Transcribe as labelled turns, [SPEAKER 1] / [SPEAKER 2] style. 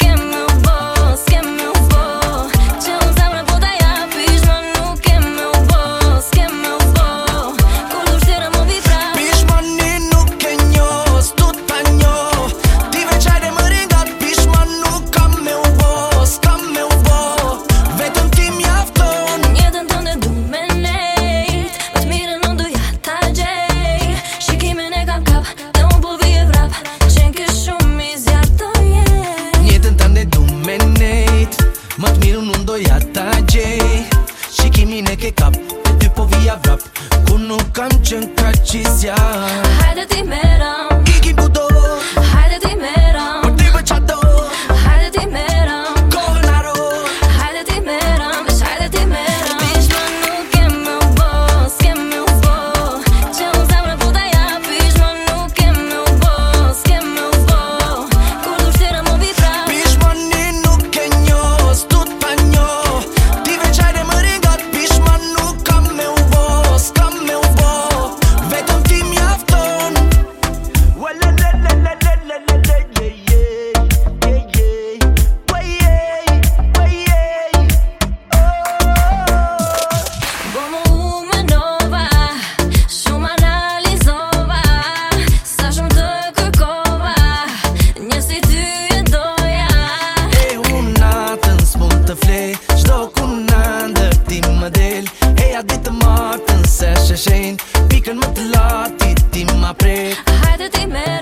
[SPEAKER 1] Ke me u boz, ke me u boz Qe un t'abra po t'aja pishmanu
[SPEAKER 2] Ke me u boz, ke me u boz Kullur s'era m'o vitra Ti veçaj dhe më ringat pishmanu me u boz, ka me u boz Vetëm ti m'javë ton Njetën
[SPEAKER 1] të ndër du kap dhe un povij e vrap
[SPEAKER 3] Ja ta gjej Shikimin e ke kap E ty po vija vrap Ku nuk kam qën kraqis ja Hajde ti me të flej Shdo ku në ndër ti më del Heja di të martën se sheshen Pikën më të lati ti më prej Hajde ti me